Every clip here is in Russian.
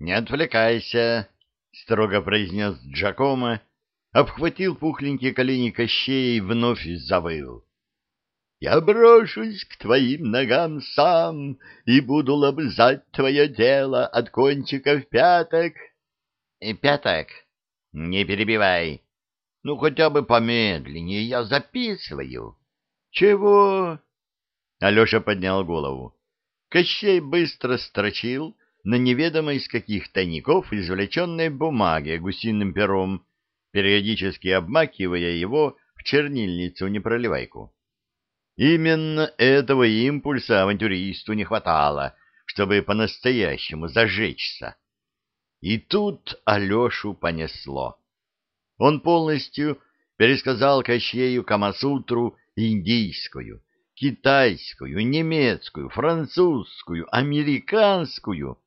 Не отвлекайся, — строго произнес Джакомо, обхватил пухленькие колени Кощея и вновь завыл. Я брошусь к твоим ногам сам и буду лобзать твое дело от кончиков пяток. И пяток? Не перебивай. Ну, хотя бы помедленнее, я записываю. Чего? Алеша поднял голову. Кощей быстро строчил на неведомо из каких тайников извлеченной бумаге гусиным пером, периодически обмакивая его в чернильницу-непроливайку. Именно этого импульса авантюристу не хватало, чтобы по-настоящему зажечься. И тут Алешу понесло. Он полностью пересказал Кощею Камасутру индийскую, китайскую, немецкую, французскую, американскую.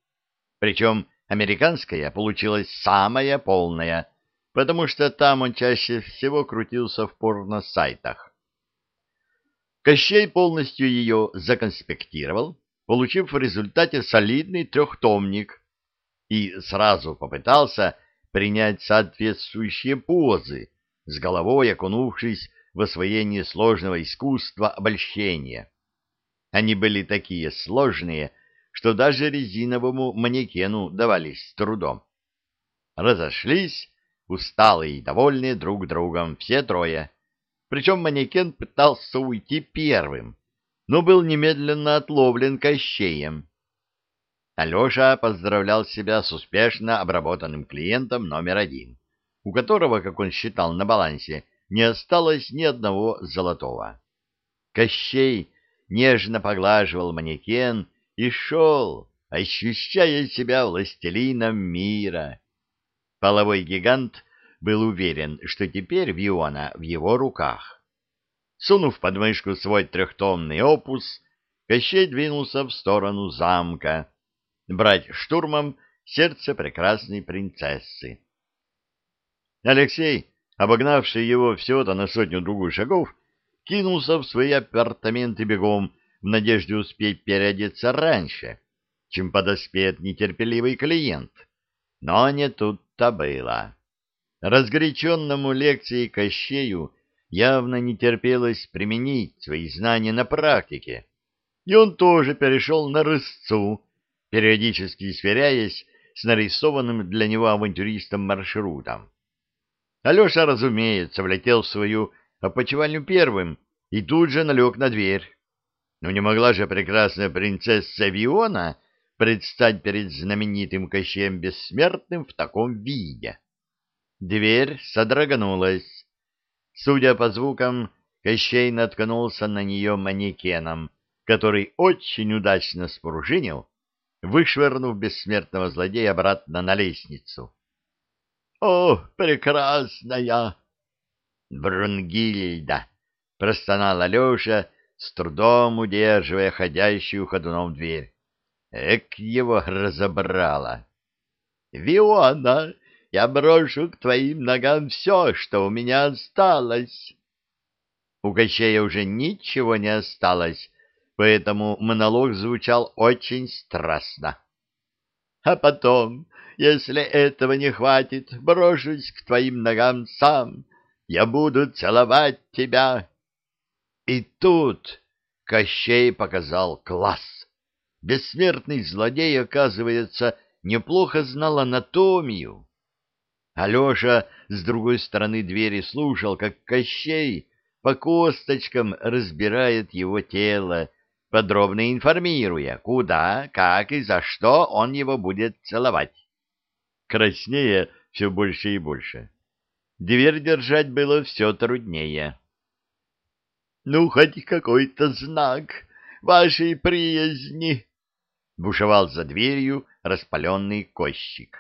Причем американская получилась самая полная, потому что там он чаще всего крутился в порно-сайтах. Кощей полностью ее законспектировал, получив в результате солидный трехтомник, и сразу попытался принять соответствующие позы, с головой окунувшись в освоение сложного искусства обольщения. Они были такие сложные, что даже резиновому манекену давались с трудом. Разошлись, усталые и довольные друг другом, все трое. Причем манекен пытался уйти первым, но был немедленно отловлен Кощеем. Алеша поздравлял себя с успешно обработанным клиентом номер один, у которого, как он считал на балансе, не осталось ни одного золотого. Кощей нежно поглаживал манекен и шел, ощущая себя властелином мира. Половой гигант был уверен, что теперь Виона в его руках. Сунув под мышку свой трехтомный опус, Кощей двинулся в сторону замка, брать штурмом сердце прекрасной принцессы. Алексей, обогнавший его всего-то на сотню-другую шагов, кинулся в свои апартаменты бегом в надежде успеть переодеться раньше, чем подоспеет нетерпеливый клиент. Но не тут-то было. Разгоряченному лекции Кощею явно не терпелось применить свои знания на практике, и он тоже перешел на рысцу, периодически сверяясь с нарисованным для него авантюристом маршрутом. Алеша, разумеется, влетел в свою опочивальню первым и тут же налег на дверь. Но не могла же прекрасная принцесса Виона предстать перед знаменитым Кощеем Бессмертным в таком виде. Дверь содрогнулась. Судя по звукам, Кощей наткнулся на нее манекеном, который очень удачно спружинил, вышвырнув бессмертного злодея обратно на лестницу. — О, прекрасная! — Брунгильда! — простонал Алеша, с трудом удерживая ходящую ходуном дверь. Эк его разобрала! — Виона! Я брошу к твоим ногам все, что у меня осталось. У Кощея уже ничего не осталось, поэтому монолог звучал очень страстно. А потом, если этого не хватит, брошусь к твоим ногам сам. Я буду целовать тебя. И тут Кощей показал класс. Бессмертный злодей, оказывается, неплохо знал анатомию. Алеша с другой стороны двери слушал, как Кощей по косточкам разбирает его тело, подробно информируя, куда, как и за что он его будет целовать. Краснее все больше и больше. Дверь держать было все труднее. — Ну, хоть какой-то знак вашей приязни! — бушевал за дверью распаленный кощик.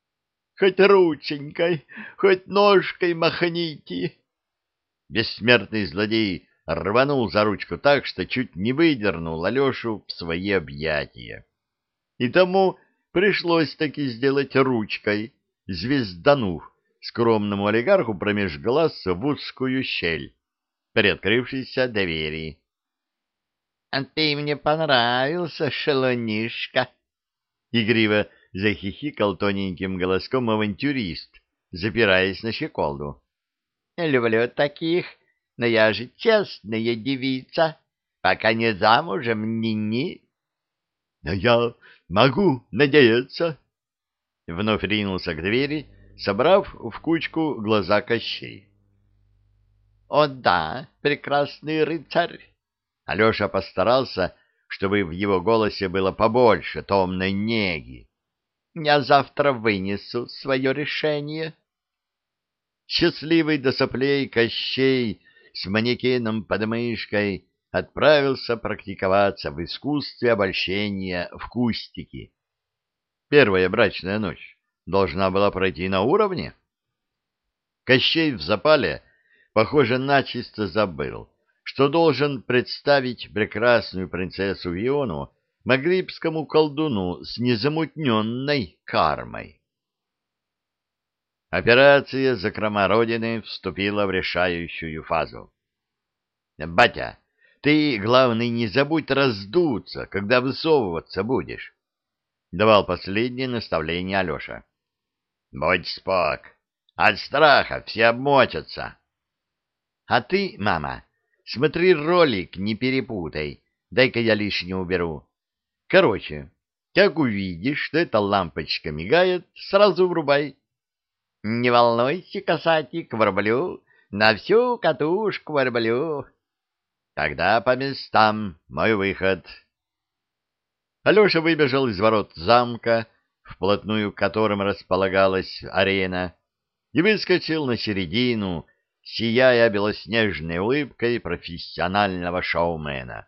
— Хоть рученькой, хоть ножкой махните! Бессмертный злодей рванул за ручку так, что чуть не выдернул Алешу в свои объятия. И тому пришлось таки сделать ручкой, звезданув скромному олигарху промеж глаз в узкую щель, приоткрывшейся двери. — А ты мне понравился, шелонишка! — игриво — захихикал тоненьким голоском авантюрист, запираясь на щеколду. — Люблю таких, но я же честная девица, пока не замужем ни-ни. — Да я могу надеяться. Вновь ринулся к двери, собрав в кучку глаза Кощей. — О да, прекрасный рыцарь! Алеша постарался, чтобы в его голосе было побольше томной неги. Я завтра вынесу свое решение. Счастливый до соплей Кощей с манекеном под мышкой отправился практиковаться в искусстве обольщения в кустики. Первая брачная ночь должна была пройти на уровне. Кощей в запале, похоже, начисто забыл, что должен представить прекрасную принцессу Иону маглибскому колдуну с незамутненной кармой. Операция «Закрома Родины» вступила в решающую фазу. «Батя, ты, главный, не забудь раздуться, когда высовываться будешь», — давал последнее наставление Алеша. «Будь спок, от страха все обмочатся». «А ты, мама, смотри ролик, не перепутай, дай-ка я лишнее уберу. Короче, как увидишь, что эта лампочка мигает, сразу врубай. Не волнуйся, касатик, ворблю, на всю катушку ворблю. Тогда по местам мой выход. Алеша выбежал из ворот замка, вплотную к которым располагалась арена, и выскочил на середину, сияя белоснежной улыбкой профессионального шоумена.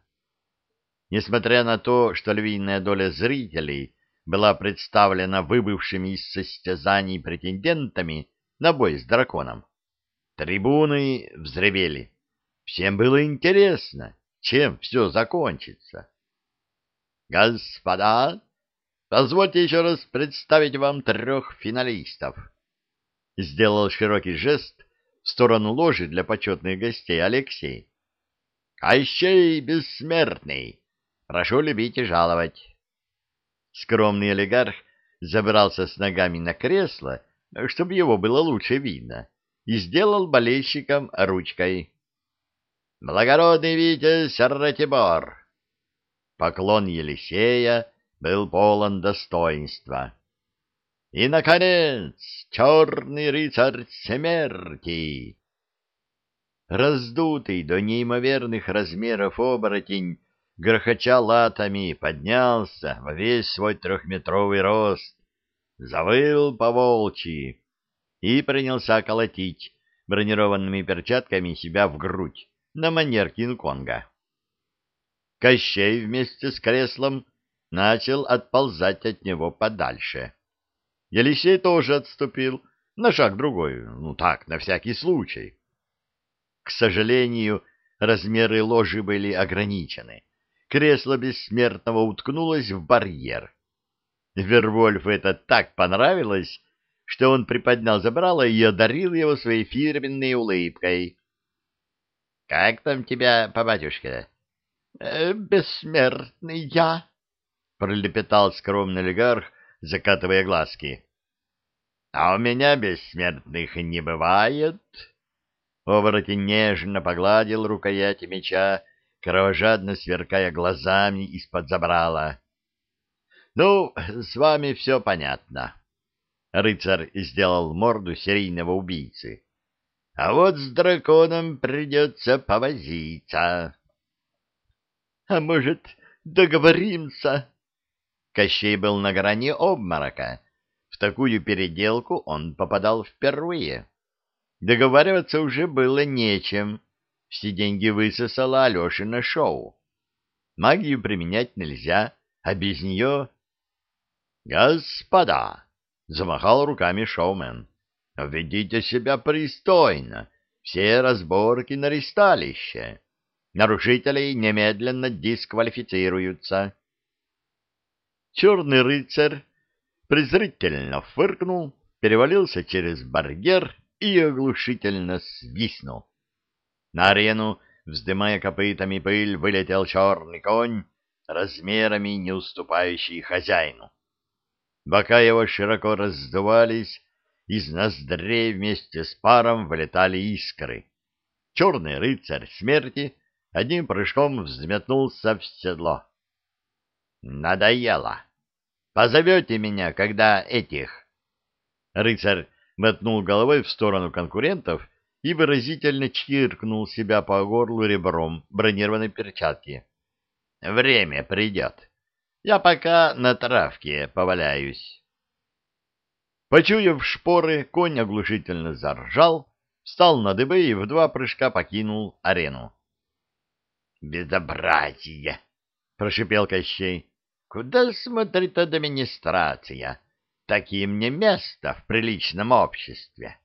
Несмотря на то, что львиная доля зрителей была представлена выбывшими из состязаний претендентами на бой с драконом, трибуны взревели. Всем было интересно, чем все закончится. «Господа, позвольте еще раз представить вам трех финалистов», — сделал широкий жест в сторону ложи для почетных гостей Алексей. «Кощей Бессмертный!» Прошу любить и жаловать. Скромный олигарх забрался с ногами на кресло, чтобы его было лучше видно, и сделал болельщикам ручкой. «Благородный Витязь Ратибор!» Поклон Елисея был полон достоинства. «И, наконец, черный рыцарь смерти!» Раздутый до неимоверных размеров оборотень грохоча латами, поднялся во весь свой трехметровый рост, завыл по волчьи и принялся колотить бронированными перчатками себя в грудь на манер Кинг-Конга. Кощей вместе с креслом начал отползать от него подальше. Елисей тоже отступил на шаг другой, ну так, на всякий случай. К сожалению, размеры ложи были ограничены кресло бессмертного уткнулось в барьер. Вервольфу это так понравилось, что он приподнял забрало и одарил его своей фирменной улыбкой. — Как там тебя по батюшке? «Э, — Бессмертный я, — пролепетал скромный олигарх, закатывая глазки. — А у меня бессмертных не бывает. Оборотень нежно погладил рукоять меча, кровожадно сверкая глазами из-под забрала. — Ну, с вами все понятно. Рыцарь сделал морду серийного убийцы. — А вот с драконом придется повозиться. — А может, договоримся? Кощей был на грани обморока. В такую переделку он попадал впервые. Договариваться уже было нечем. Все деньги высосала Алешина шоу. Магию применять нельзя, а без нее... «Господа!» — замахал руками шоумен. «Ведите себя пристойно. Все разборки на ристалище. Нарушителей немедленно дисквалифицируются». Черный рыцарь презрительно фыркнул, перевалился через барьер и оглушительно свистнул. На арену, вздымая копытами пыль, вылетел черный конь, размерами не уступающий хозяину. Бока его широко раздувались, из ноздрей вместе с паром вылетали искры. Черный рыцарь смерти одним прыжком взметнулся в седло. «Надоело! Позовете меня, когда этих...» Рыцарь мотнул головой в сторону конкурентов и выразительно чиркнул себя по горлу ребром бронированной перчатки. «Время придет. Я пока на травке поваляюсь». Почуяв шпоры, конь оглушительно заржал, встал на дыбы и в два прыжка покинул арену. «Безобразие!» — прошипел Кощей. «Куда смотрит администрация? Таким не место в приличном обществе».